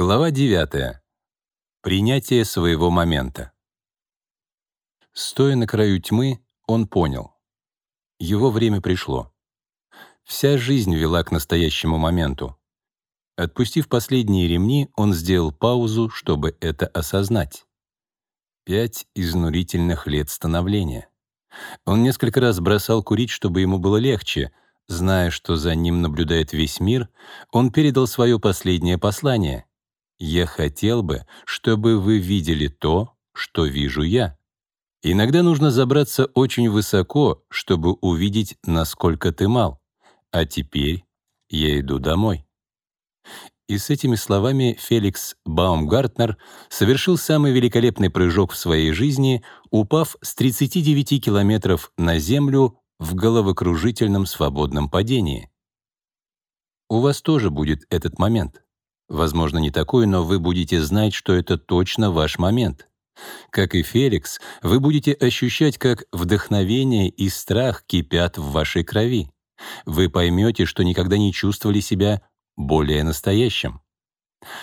Глава 9. Принятие своего момента. Стоя на краю тьмы, он понял. Его время пришло. Вся жизнь вела к настоящему моменту. Отпустив последние ремни, он сделал паузу, чтобы это осознать. Пять изнурительных лет становления. Он несколько раз бросал курить, чтобы ему было легче. Зная, что за ним наблюдает весь мир, он передал свое последнее послание — я хотел бы, чтобы вы видели то, что вижу я. Иногда нужно забраться очень высоко, чтобы увидеть, насколько ты мал. А теперь я иду домой. И с этими словами Феликс Баумгартнер совершил самый великолепный прыжок в своей жизни, упав с 39 километров на землю в головокружительном свободном падении. У вас тоже будет этот момент. Возможно, не такой, но вы будете знать, что это точно ваш момент. Как и Феликс, вы будете ощущать, как вдохновение и страх кипят в вашей крови. Вы поймете, что никогда не чувствовали себя более настоящим.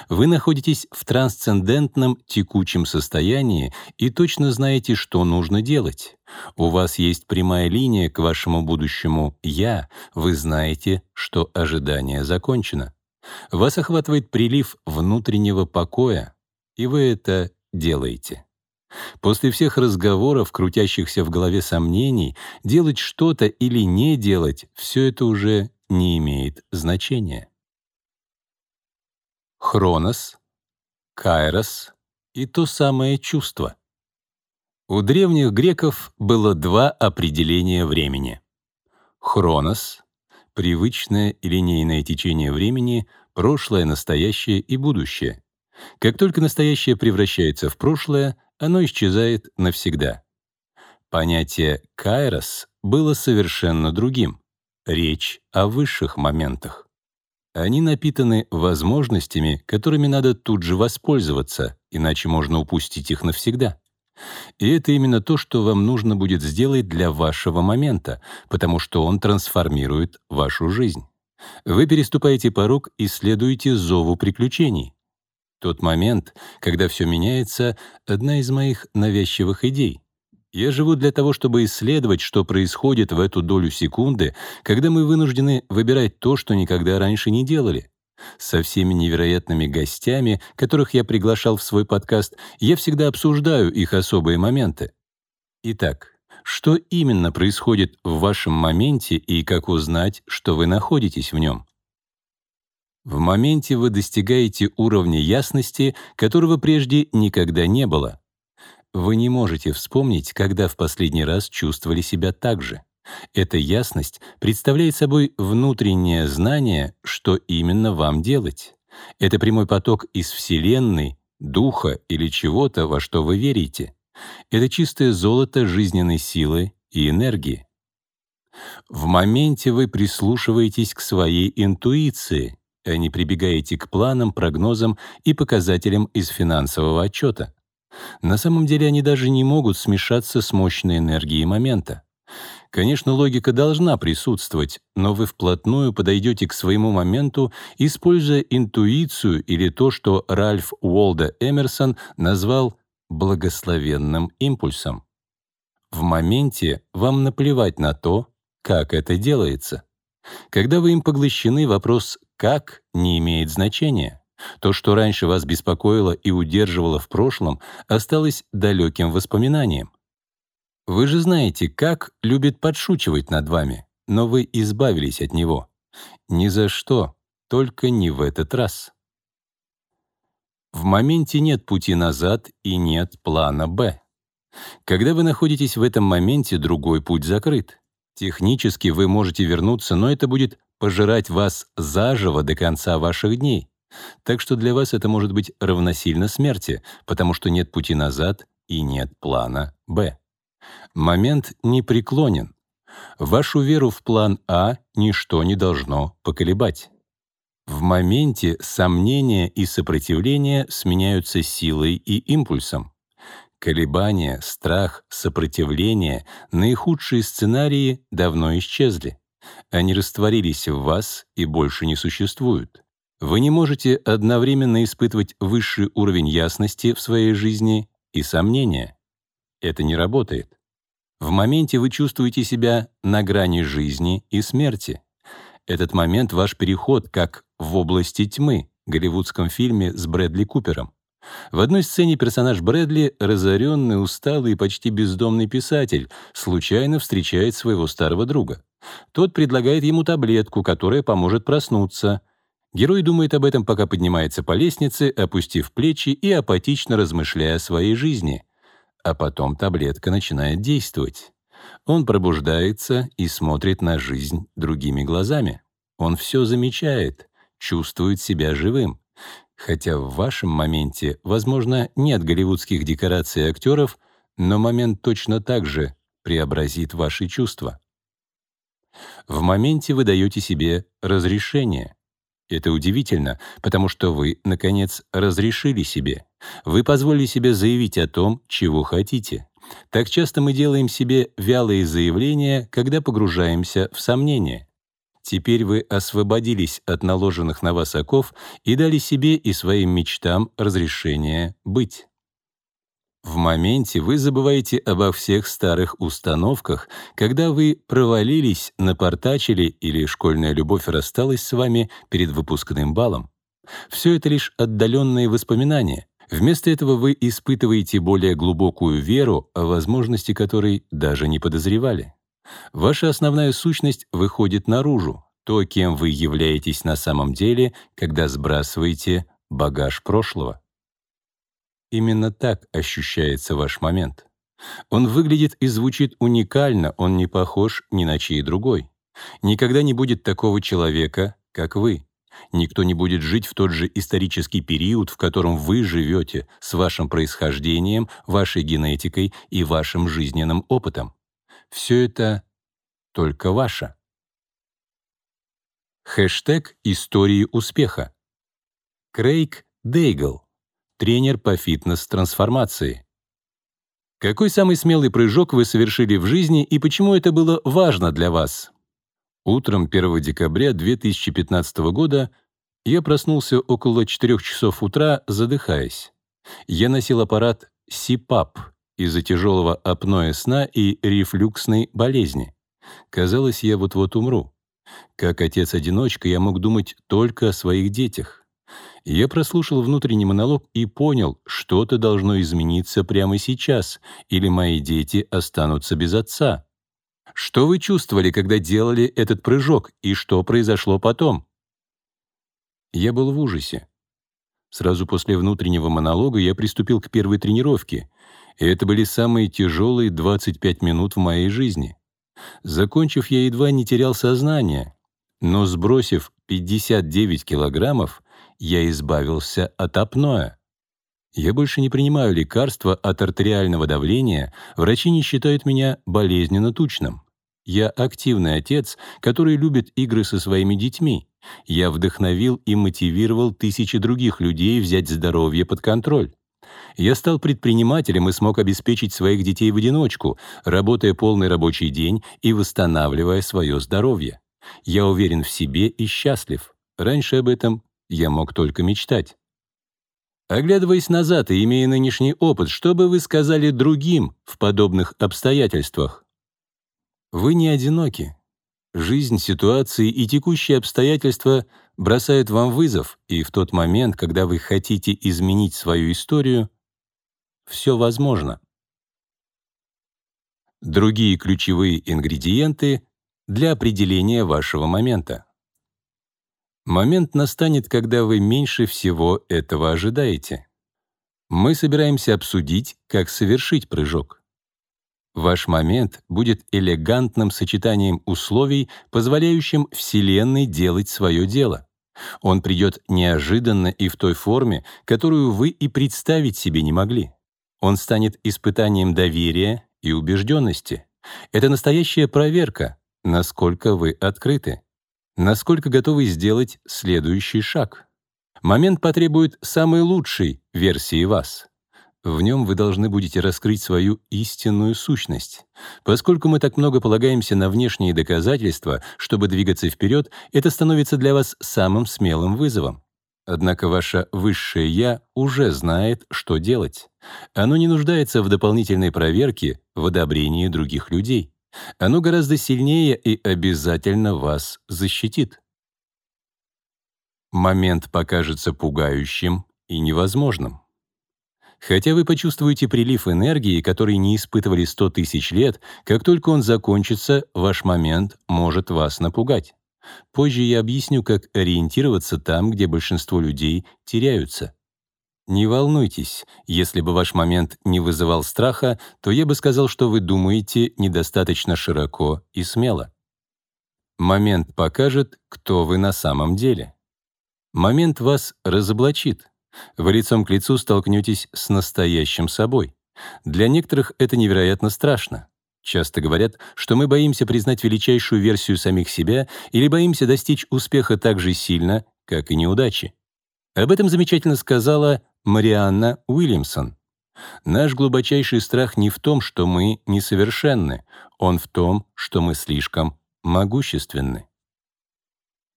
Вы находитесь в трансцендентном текучем состоянии и точно знаете, что нужно делать. У вас есть прямая линия к вашему будущему «я», вы знаете, что ожидание закончено. Вас охватывает прилив внутреннего покоя, и вы это делаете. После всех разговоров, крутящихся в голове сомнений, делать что-то или не делать — все это уже не имеет значения. Хронос, Кайрос и то самое чувство. У древних греков было два определения времени. Хронос привычное и линейное течение времени, прошлое, настоящее и будущее. Как только настоящее превращается в прошлое, оно исчезает навсегда. Понятие «кайрос» было совершенно другим. Речь о высших моментах. Они напитаны возможностями, которыми надо тут же воспользоваться, иначе можно упустить их навсегда. И это именно то, что вам нужно будет сделать для вашего момента, потому что он трансформирует вашу жизнь. Вы переступаете порог и следуете зову приключений. Тот момент, когда все меняется, — одна из моих навязчивых идей. Я живу для того, чтобы исследовать, что происходит в эту долю секунды, когда мы вынуждены выбирать то, что никогда раньше не делали. Со всеми невероятными гостями, которых я приглашал в свой подкаст, я всегда обсуждаю их особые моменты. Итак, что именно происходит в вашем моменте и как узнать, что вы находитесь в нем? В моменте вы достигаете уровня ясности, которого прежде никогда не было. Вы не можете вспомнить, когда в последний раз чувствовали себя так же. Эта ясность представляет собой внутреннее знание, что именно вам делать. Это прямой поток из Вселенной, Духа или чего-то, во что вы верите. Это чистое золото жизненной силы и энергии. В моменте вы прислушиваетесь к своей интуиции, а не прибегаете к планам, прогнозам и показателям из финансового отчета. На самом деле они даже не могут смешаться с мощной энергией момента. Конечно, логика должна присутствовать, но вы вплотную подойдете к своему моменту, используя интуицию или то, что Ральф Уолда Эмерсон назвал благословенным импульсом. В моменте вам наплевать на то, как это делается. Когда вы им поглощены, вопрос «как» не имеет значения. То, что раньше вас беспокоило и удерживало в прошлом, осталось далеким воспоминанием. Вы же знаете, как любит подшучивать над вами, но вы избавились от него. Ни за что, только не в этот раз. В моменте нет пути назад и нет плана «Б». Когда вы находитесь в этом моменте, другой путь закрыт. Технически вы можете вернуться, но это будет пожирать вас заживо до конца ваших дней. Так что для вас это может быть равносильно смерти, потому что нет пути назад и нет плана «Б». Момент не преклонен. Вашу веру в план А ничто не должно поколебать. В моменте сомнения и сопротивление сменяются силой и импульсом. Колебания, страх, сопротивление, наихудшие сценарии давно исчезли. Они растворились в вас и больше не существуют. Вы не можете одновременно испытывать высший уровень ясности в своей жизни и сомнения. Это не работает. В моменте вы чувствуете себя на грани жизни и смерти. Этот момент — ваш переход как в области тьмы, голливудском фильме с Брэдли Купером. В одной сцене персонаж Брэдли, разоренный, усталый и почти бездомный писатель, случайно встречает своего старого друга. Тот предлагает ему таблетку, которая поможет проснуться. Герой думает об этом, пока поднимается по лестнице, опустив плечи и апатично размышляя о своей жизни. А потом таблетка начинает действовать. Он пробуждается и смотрит на жизнь другими глазами. Он все замечает, чувствует себя живым. Хотя в вашем моменте, возможно, нет голливудских декораций и актеров, но момент точно так же преобразит ваши чувства. В моменте вы даете себе разрешение. Это удивительно, потому что вы, наконец, разрешили себе. Вы позволили себе заявить о том, чего хотите. Так часто мы делаем себе вялые заявления, когда погружаемся в сомнения. Теперь вы освободились от наложенных на вас оков и дали себе и своим мечтам разрешение быть. В моменте вы забываете обо всех старых установках, когда вы провалились, напортачили или школьная любовь рассталась с вами перед выпускным балом. Все это лишь отдаленные воспоминания. Вместо этого вы испытываете более глубокую веру, о возможности которой даже не подозревали. Ваша основная сущность выходит наружу, то, кем вы являетесь на самом деле, когда сбрасываете багаж прошлого. Именно так ощущается ваш момент. Он выглядит и звучит уникально, он не похож ни на чей другой. Никогда не будет такого человека, как вы. Никто не будет жить в тот же исторический период, в котором вы живете, с вашим происхождением, вашей генетикой и вашим жизненным опытом. Все это только ваше. Хэштег «Истории успеха». Крейг Дейгл, тренер по фитнес-трансформации. Какой самый смелый прыжок вы совершили в жизни и почему это было важно для вас? Утром 1 декабря 2015 года я проснулся около 4 часов утра, задыхаясь. Я носил аппарат СИПАП из-за тяжелого апноэ сна и рефлюксной болезни. Казалось, я вот-вот умру. Как отец-одиночка я мог думать только о своих детях. Я прослушал внутренний монолог и понял, что-то должно измениться прямо сейчас, или мои дети останутся без отца. Что вы чувствовали, когда делали этот прыжок, и что произошло потом? Я был в ужасе. Сразу после внутреннего монолога я приступил к первой тренировке, и это были самые тяжелые 25 минут в моей жизни. Закончив, я едва не терял сознание, но, сбросив 59 килограммов, я избавился от апноэ. Я больше не принимаю лекарства от артериального давления, врачи не считают меня болезненно тучным. Я активный отец, который любит игры со своими детьми. Я вдохновил и мотивировал тысячи других людей взять здоровье под контроль. Я стал предпринимателем и смог обеспечить своих детей в одиночку, работая полный рабочий день и восстанавливая свое здоровье. Я уверен в себе и счастлив. Раньше об этом я мог только мечтать. Оглядываясь назад и имея нынешний опыт, что бы вы сказали другим в подобных обстоятельствах? Вы не одиноки. Жизнь, ситуации и текущие обстоятельства бросают вам вызов, и в тот момент, когда вы хотите изменить свою историю, все возможно. Другие ключевые ингредиенты для определения вашего момента. Момент настанет, когда вы меньше всего этого ожидаете. Мы собираемся обсудить, как совершить прыжок. Ваш момент будет элегантным сочетанием условий, позволяющим Вселенной делать свое дело. Он придет неожиданно и в той форме, которую вы и представить себе не могли. Он станет испытанием доверия и убежденности. Это настоящая проверка, насколько вы открыты, насколько готовы сделать следующий шаг. Момент потребует самой лучшей версии вас. В нем вы должны будете раскрыть свою истинную сущность. Поскольку мы так много полагаемся на внешние доказательства, чтобы двигаться вперед, это становится для вас самым смелым вызовом. Однако ваше высшее «я» уже знает, что делать. Оно не нуждается в дополнительной проверке, в одобрении других людей. Оно гораздо сильнее и обязательно вас защитит. Момент покажется пугающим и невозможным. Хотя вы почувствуете прилив энергии, который не испытывали 100 тысяч лет, как только он закончится, ваш момент может вас напугать. Позже я объясню, как ориентироваться там, где большинство людей теряются. Не волнуйтесь, если бы ваш момент не вызывал страха, то я бы сказал, что вы думаете недостаточно широко и смело. Момент покажет, кто вы на самом деле. Момент вас разоблачит. Вы лицом к лицу столкнетесь с настоящим собой. Для некоторых это невероятно страшно. Часто говорят, что мы боимся признать величайшую версию самих себя или боимся достичь успеха так же сильно, как и неудачи. Об этом замечательно сказала Марианна Уильямсон. Наш глубочайший страх не в том, что мы несовершенны, он в том, что мы слишком могущественны.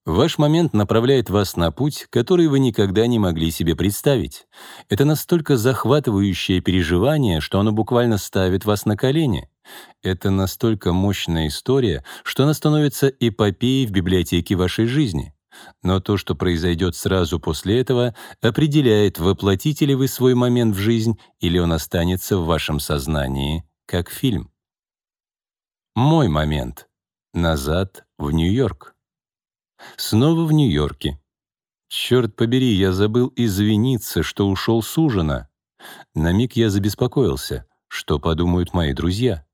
Ваш момент направляет вас на путь, который вы никогда не могли себе представить. Это настолько захватывающее переживание, что оно буквально ставит вас на колени. Это настолько мощная история, что она становится эпопеей в библиотеке вашей жизни. Но то, что произойдет сразу после этого, определяет, воплотите ли вы свой момент в жизнь или он останется в вашем сознании, как фильм. Мой момент. Назад в Нью-Йорк. Снова в Нью-Йорке. Черт побери, я забыл извиниться, что ушел с ужина. На миг я забеспокоился, что подумают мои друзья.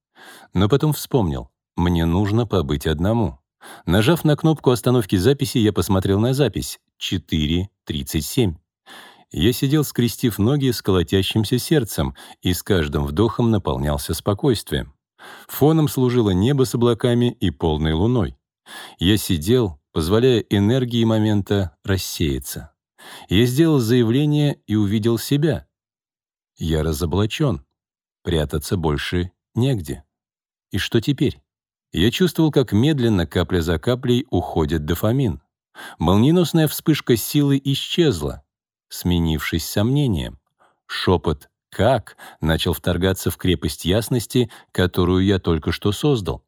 Но потом вспомнил, мне нужно побыть одному. Нажав на кнопку остановки записи, я посмотрел на запись 4.37. Я сидел, скрестив ноги с колотящимся сердцем, и с каждым вдохом наполнялся спокойствием. Фоном служило небо с облаками и полной луной. Я сидел, позволяя энергии момента рассеяться. Я сделал заявление и увидел себя. Я разоблачен. Прятаться больше негде. И что теперь? Я чувствовал, как медленно, капля за каплей, уходит дофамин. Молниеносная вспышка силы исчезла, сменившись сомнением. Шепот «как» начал вторгаться в крепость ясности, которую я только что создал.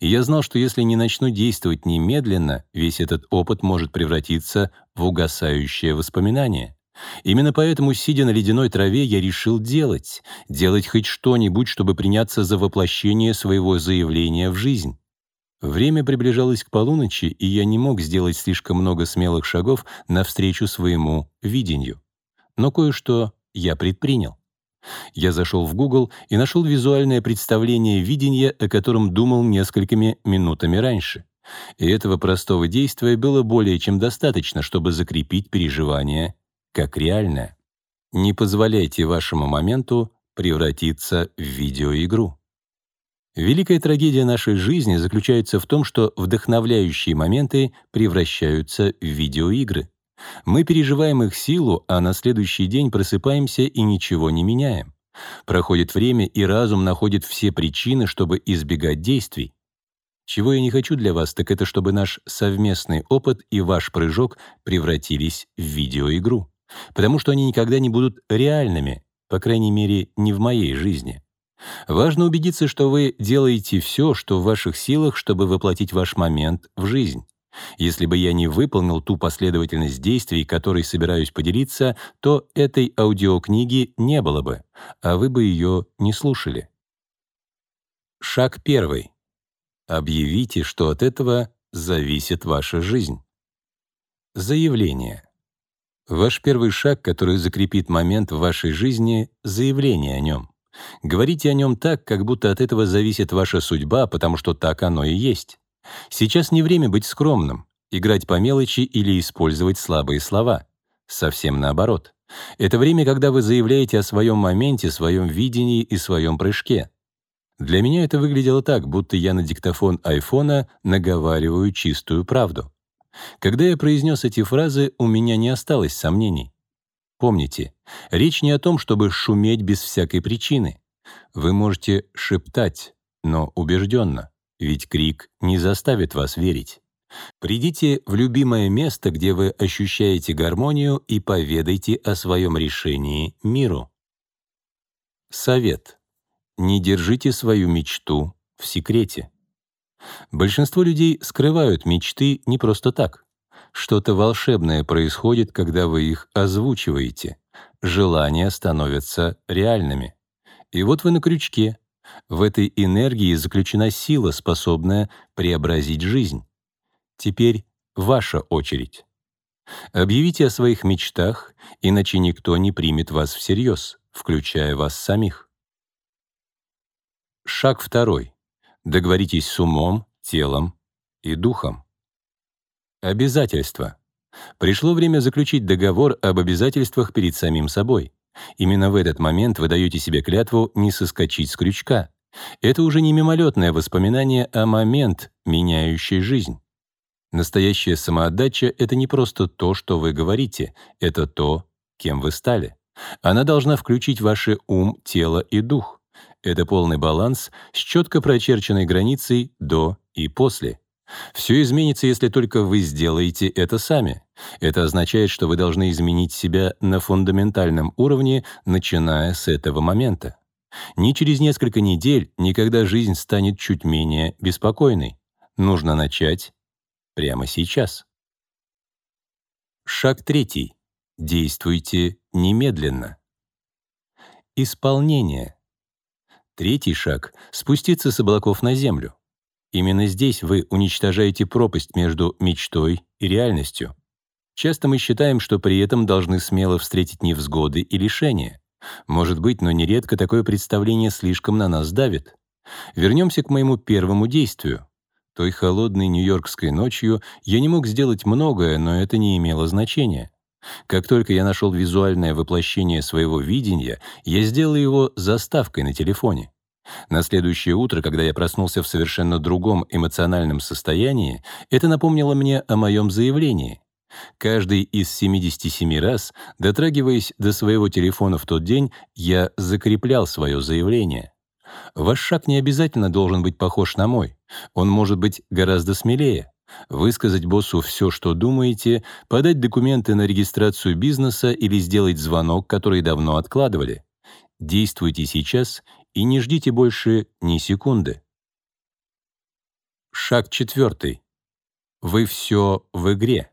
И я знал, что если не начну действовать немедленно, весь этот опыт может превратиться в угасающее воспоминание. Именно поэтому, сидя на ледяной траве, я решил делать, делать хоть что-нибудь, чтобы приняться за воплощение своего заявления в жизнь. Время приближалось к полуночи, и я не мог сделать слишком много смелых шагов навстречу своему видению. Но кое-что я предпринял. Я зашел в Google и нашел визуальное представление видения, о котором думал несколькими минутами раньше. И этого простого действия было более чем достаточно, чтобы закрепить переживание как реальное. Не позволяйте вашему моменту превратиться в видеоигру. Великая трагедия нашей жизни заключается в том, что вдохновляющие моменты превращаются в видеоигры. Мы переживаем их силу, а на следующий день просыпаемся и ничего не меняем. Проходит время, и разум находит все причины, чтобы избегать действий. Чего я не хочу для вас, так это чтобы наш совместный опыт и ваш прыжок превратились в видеоигру. Потому что они никогда не будут реальными, по крайней мере, не в моей жизни. Важно убедиться, что вы делаете все, что в ваших силах, чтобы воплотить ваш момент в жизнь. Если бы я не выполнил ту последовательность действий, которой собираюсь поделиться, то этой аудиокниги не было бы, а вы бы ее не слушали. Шаг первый. Объявите, что от этого зависит ваша жизнь. Заявление. Ваш первый шаг, который закрепит момент в вашей жизни — заявление о нем. Говорите о нем так, как будто от этого зависит ваша судьба, потому что так оно и есть. Сейчас не время быть скромным, играть по мелочи или использовать слабые слова. Совсем наоборот. Это время, когда вы заявляете о своем моменте, своем видении и своем прыжке. Для меня это выглядело так, будто я на диктофон айфона наговариваю чистую правду. Когда я произнес эти фразы, у меня не осталось сомнений. Помните, речь не о том, чтобы шуметь без всякой причины. Вы можете шептать, но убежденно. Ведь крик не заставит вас верить. Придите в любимое место, где вы ощущаете гармонию, и поведайте о своем решении миру. Совет. Не держите свою мечту в секрете. Большинство людей скрывают мечты не просто так. Что-то волшебное происходит, когда вы их озвучиваете. Желания становятся реальными. И вот вы на крючке. В этой энергии заключена сила, способная преобразить жизнь. Теперь ваша очередь. Объявите о своих мечтах, иначе никто не примет вас всерьез, включая вас самих. Шаг второй. Договоритесь с умом, телом и духом. Обязательства. Пришло время заключить договор об обязательствах перед самим собой. Именно в этот момент вы даете себе клятву не соскочить с крючка. Это уже не мимолетное воспоминание, а момент, меняющий жизнь. Настоящая самоотдача — это не просто то, что вы говорите, это то, кем вы стали. Она должна включить ваши ум, тело и дух. Это полный баланс с четко прочерченной границей «до» и «после». Все изменится, если только вы сделаете это сами. Это означает, что вы должны изменить себя на фундаментальном уровне, начиная с этого момента. Ни через несколько недель, ни когда жизнь станет чуть менее беспокойной. Нужно начать прямо сейчас. Шаг третий. Действуйте немедленно. Исполнение. Третий шаг — спуститься с облаков на землю. Именно здесь вы уничтожаете пропасть между мечтой и реальностью. Часто мы считаем, что при этом должны смело встретить невзгоды и лишения. Может быть, но нередко такое представление слишком на нас давит. Вернемся к моему первому действию. Той холодной нью-йоркской ночью я не мог сделать многое, но это не имело значения. Как только я нашел визуальное воплощение своего видения, я сделал его заставкой на телефоне. На следующее утро, когда я проснулся в совершенно другом эмоциональном состоянии, это напомнило мне о моем заявлении. Каждый из 77 раз, дотрагиваясь до своего телефона в тот день, я закреплял свое заявление. Ваш шаг не обязательно должен быть похож на мой. Он может быть гораздо смелее. Высказать боссу все, что думаете, подать документы на регистрацию бизнеса или сделать звонок, который давно откладывали. Действуйте сейчас и не ждите больше ни секунды. Шаг четвертый. Вы все в игре.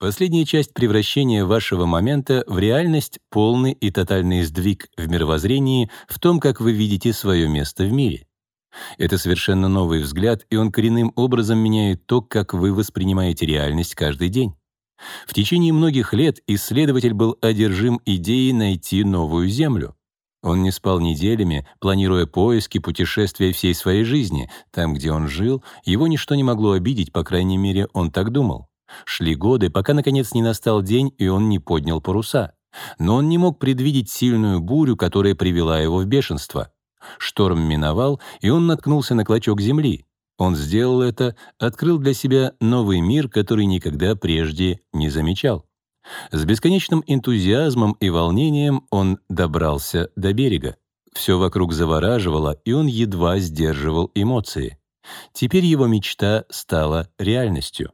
Последняя часть превращения вашего момента в реальность — полный и тотальный сдвиг в мировоззрении в том, как вы видите свое место в мире. Это совершенно новый взгляд, и он коренным образом меняет то, как вы воспринимаете реальность каждый день. В течение многих лет исследователь был одержим идеей найти новую Землю. Он не спал неделями, планируя поиски, путешествия всей своей жизни. Там, где он жил, его ничто не могло обидеть, по крайней мере, он так думал. Шли годы, пока, наконец, не настал день, и он не поднял паруса. Но он не мог предвидеть сильную бурю, которая привела его в бешенство. Шторм миновал, и он наткнулся на клочок земли. Он сделал это, открыл для себя новый мир, который никогда прежде не замечал. С бесконечным энтузиазмом и волнением он добрался до берега. Все вокруг завораживало, и он едва сдерживал эмоции. Теперь его мечта стала реальностью.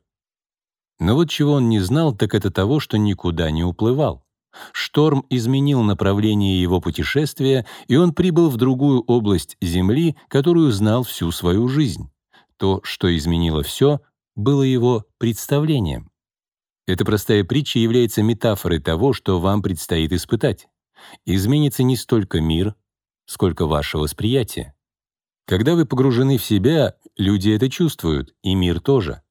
Но вот чего он не знал, так это того, что никуда не уплывал. Шторм изменил направление его путешествия, и он прибыл в другую область Земли, которую знал всю свою жизнь. То, что изменило все, было его представлением. Эта простая притча является метафорой того, что вам предстоит испытать. Изменится не столько мир, сколько ваше восприятие. Когда вы погружены в себя, люди это чувствуют, и мир тоже.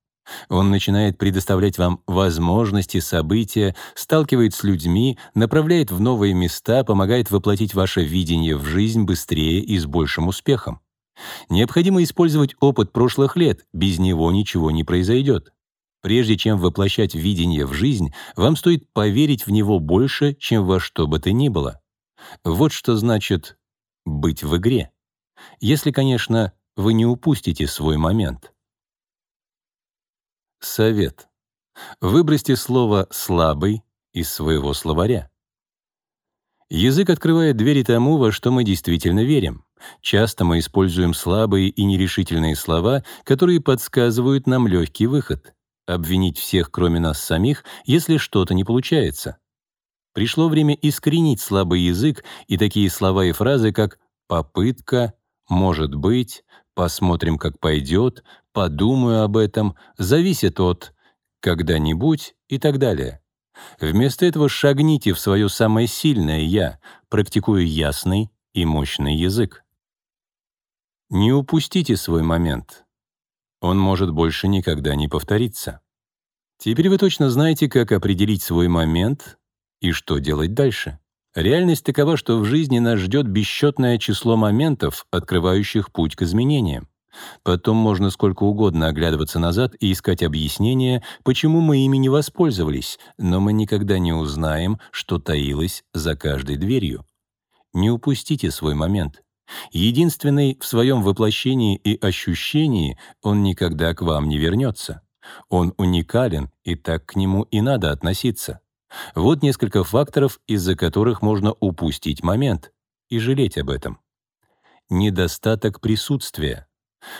Он начинает предоставлять вам возможности, события, сталкивает с людьми, направляет в новые места, помогает воплотить ваше видение в жизнь быстрее и с большим успехом. Необходимо использовать опыт прошлых лет, без него ничего не произойдет. Прежде чем воплощать видение в жизнь, вам стоит поверить в него больше, чем во что бы то ни было. Вот что значит «быть в игре». Если, конечно, вы не упустите свой момент. Совет. Выбросьте слово «слабый» из своего словаря. Язык открывает двери тому, во что мы действительно верим. Часто мы используем слабые и нерешительные слова, которые подсказывают нам легкий выход. Обвинить всех, кроме нас самих, если что-то не получается. Пришло время искоренить слабый язык и такие слова и фразы, как «попытка», «может быть», «посмотрим, как пойдет», «подумаю об этом», «зависит от», «когда-нибудь» и так далее. Вместо этого шагните в свое самое сильное «я», практикуя ясный и мощный язык. Не упустите свой момент. Он может больше никогда не повториться. Теперь вы точно знаете, как определить свой момент и что делать дальше. Реальность такова, что в жизни нас ждет бесчетное число моментов, открывающих путь к изменениям. Потом можно сколько угодно оглядываться назад и искать объяснения, почему мы ими не воспользовались, но мы никогда не узнаем, что таилось за каждой дверью. Не упустите свой момент. Единственный в своем воплощении и ощущении он никогда к вам не вернется. Он уникален, и так к нему и надо относиться. Вот несколько факторов, из-за которых можно упустить момент и жалеть об этом. Недостаток присутствия.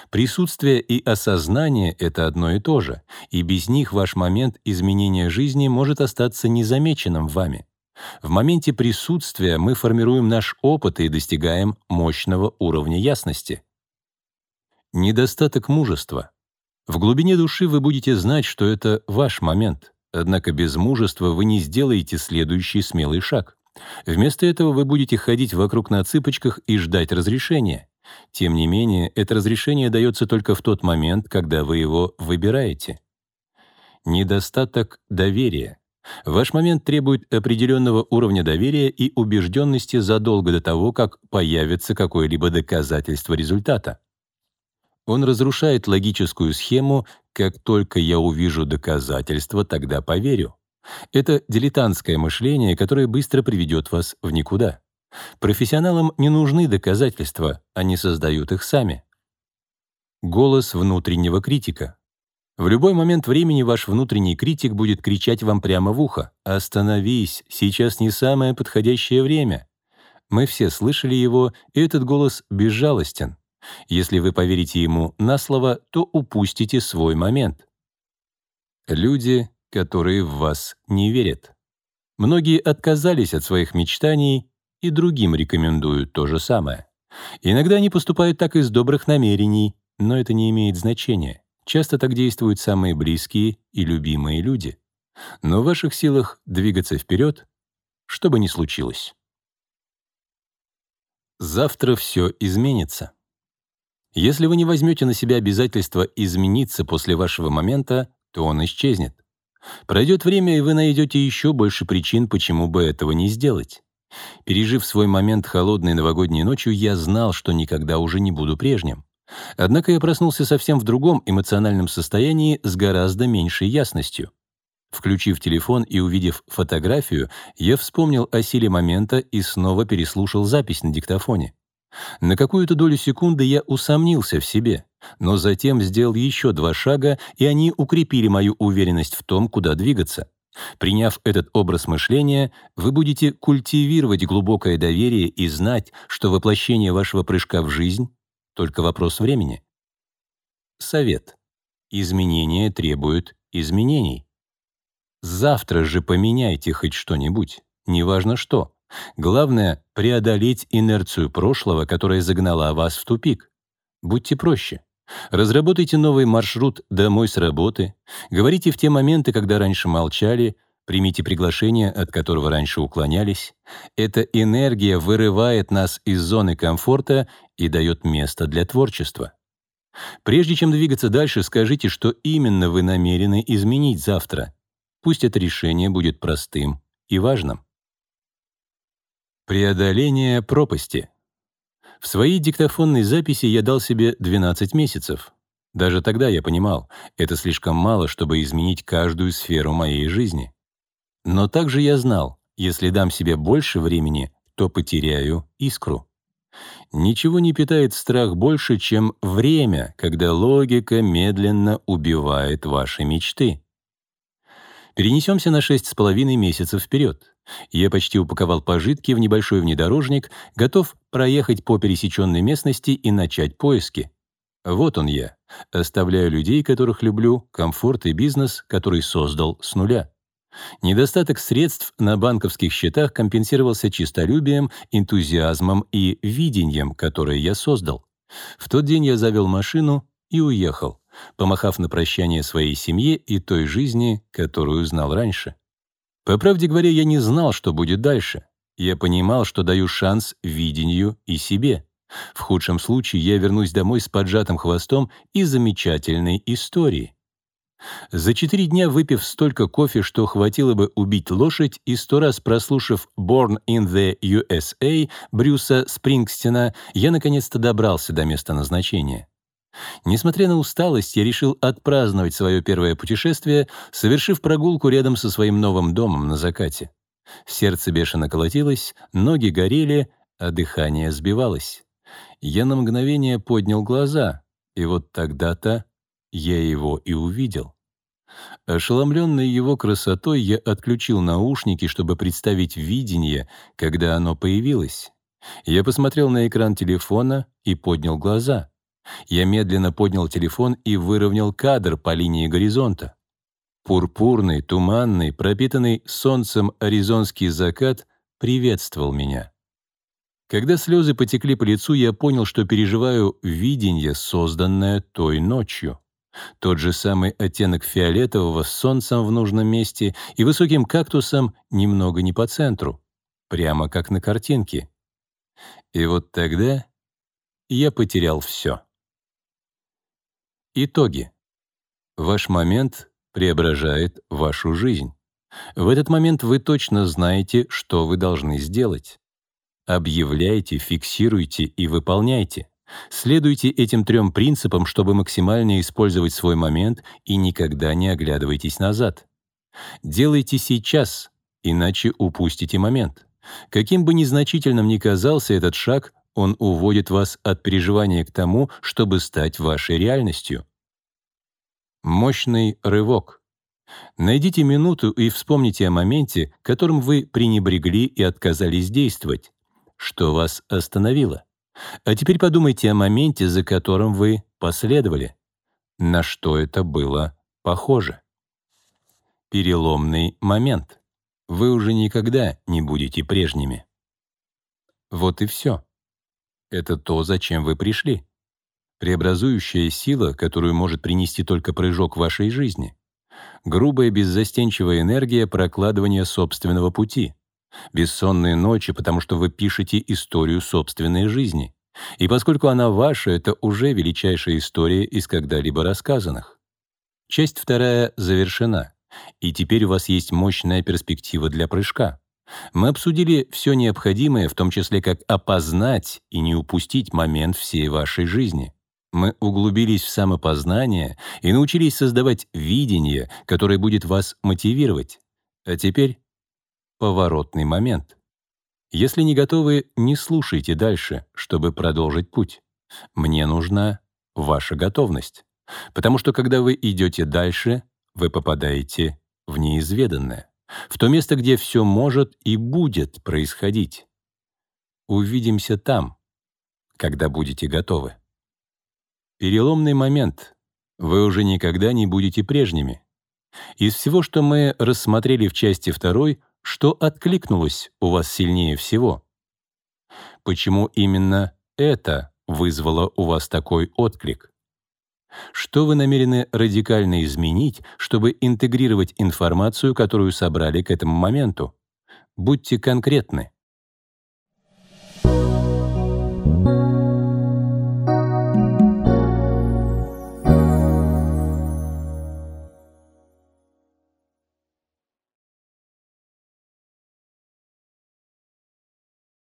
Присутствие и осознание — это одно и то же, и без них ваш момент изменения жизни может остаться незамеченным вами. В моменте присутствия мы формируем наш опыт и достигаем мощного уровня ясности. Недостаток мужества. В глубине души вы будете знать, что это ваш момент, однако без мужества вы не сделаете следующий смелый шаг. Вместо этого вы будете ходить вокруг на цыпочках и ждать разрешения. Тем не менее, это разрешение дается только в тот момент, когда вы его выбираете. Недостаток доверия. Ваш момент требует определенного уровня доверия и убежденности задолго до того, как появится какое-либо доказательство результата. Он разрушает логическую схему «как только я увижу доказательства, тогда поверю». Это дилетантское мышление, которое быстро приведет вас в никуда. Профессионалам не нужны доказательства, они создают их сами. Голос внутреннего критика. В любой момент времени ваш внутренний критик будет кричать вам прямо в ухо «Остановись, сейчас не самое подходящее время». Мы все слышали его, и этот голос безжалостен. Если вы поверите ему на слово, то упустите свой момент. Люди, которые в вас не верят. Многие отказались от своих мечтаний и другим рекомендуют то же самое. Иногда они поступают так из добрых намерений, но это не имеет значения. Часто так действуют самые близкие и любимые люди. Но в ваших силах двигаться вперед, что бы ни случилось. Завтра все изменится. Если вы не возьмете на себя обязательство измениться после вашего момента, то он исчезнет. Пройдет время, и вы найдете еще больше причин, почему бы этого не сделать. Пережив свой момент холодной новогодней ночью, я знал, что никогда уже не буду прежним. Однако я проснулся совсем в другом эмоциональном состоянии с гораздо меньшей ясностью. Включив телефон и увидев фотографию, я вспомнил о силе момента и снова переслушал запись на диктофоне. На какую-то долю секунды я усомнился в себе, но затем сделал еще два шага, и они укрепили мою уверенность в том, куда двигаться. Приняв этот образ мышления, вы будете культивировать глубокое доверие и знать, что воплощение вашего прыжка в жизнь только вопрос времени. Совет. Изменения требуют изменений. Завтра же поменяйте хоть что-нибудь, неважно что. Главное — преодолеть инерцию прошлого, которая загнала вас в тупик. Будьте проще. Разработайте новый маршрут домой с работы, говорите в те моменты, когда раньше молчали, примите приглашение, от которого раньше уклонялись. Эта энергия вырывает нас из зоны комфорта и дает место для творчества. Прежде чем двигаться дальше, скажите, что именно вы намерены изменить завтра. Пусть это решение будет простым и важным. Преодоление пропасти. В своей диктофонной записи я дал себе 12 месяцев. Даже тогда я понимал, это слишком мало, чтобы изменить каждую сферу моей жизни. Но также я знал, если дам себе больше времени, то потеряю искру. Ничего не питает страх больше, чем время, когда логика медленно убивает ваши мечты. Перенесемся на шесть с половиной месяцев вперед. Я почти упаковал пожитки в небольшой внедорожник, готов проехать по пересеченной местности и начать поиски. Вот он я. Оставляю людей, которых люблю, комфорт и бизнес, который создал с нуля. Недостаток средств на банковских счетах компенсировался чистолюбием, энтузиазмом и видением, которое я создал. В тот день я завел машину и уехал, помахав на прощание своей семье и той жизни, которую знал раньше. По правде говоря, я не знал, что будет дальше. Я понимал, что даю шанс видению и себе. В худшем случае я вернусь домой с поджатым хвостом и замечательной историей. За четыре дня выпив столько кофе, что хватило бы убить лошадь, и сто раз прослушав «Born in the USA» Брюса Спрингстина, я наконец-то добрался до места назначения. Несмотря на усталость, я решил отпраздновать свое первое путешествие, совершив прогулку рядом со своим новым домом на закате. Сердце бешено колотилось, ноги горели, а дыхание сбивалось. Я на мгновение поднял глаза, и вот тогда-то я его и увидел. Ошеломленный его красотой, я отключил наушники, чтобы представить видение, когда оно появилось. Я посмотрел на экран телефона и поднял глаза. Я медленно поднял телефон и выровнял кадр по линии горизонта. Пурпурный, туманный, пропитанный солнцем аризонский закат приветствовал меня. Когда слезы потекли по лицу, я понял, что переживаю видение, созданное той ночью. Тот же самый оттенок фиолетового с солнцем в нужном месте и высоким кактусом немного не по центру, прямо как на картинке. И вот тогда я потерял все. Итоги. Ваш момент преображает вашу жизнь. В этот момент вы точно знаете, что вы должны сделать. Объявляйте, фиксируйте и выполняйте. Следуйте этим трем принципам, чтобы максимально использовать свой момент и никогда не оглядывайтесь назад. Делайте сейчас, иначе упустите момент. Каким бы незначительным ни казался этот шаг, он уводит вас от переживания к тому, чтобы стать вашей реальностью. Мощный рывок. Найдите минуту и вспомните о моменте, которым вы пренебрегли и отказались действовать. Что вас остановило? А теперь подумайте о моменте, за которым вы последовали. На что это было похоже? Переломный момент. Вы уже никогда не будете прежними. Вот и все. Это то, зачем вы пришли. Преобразующая сила, которую может принести только прыжок в вашей жизни. Грубая беззастенчивая энергия прокладывания собственного пути — Бессонные ночи, потому что вы пишете историю собственной жизни. И поскольку она ваша, это уже величайшая история из когда-либо рассказанных. Часть вторая завершена, и теперь у вас есть мощная перспектива для прыжка. Мы обсудили все необходимое, в том числе как опознать и не упустить момент всей вашей жизни. Мы углубились в самопознание и научились создавать видение, которое будет вас мотивировать. А теперь поворотный момент. Если не готовы, не слушайте дальше, чтобы продолжить путь. Мне нужна ваша готовность. Потому что когда вы идете дальше, вы попадаете в неизведанное, в то место, где все может и будет происходить. Увидимся там, когда будете готовы. Переломный момент. Вы уже никогда не будете прежними. Из всего, что мы рассмотрели в части второй, что откликнулось у вас сильнее всего? Почему именно это вызвало у вас такой отклик? Что вы намерены радикально изменить, чтобы интегрировать информацию, которую собрали к этому моменту? Будьте конкретны.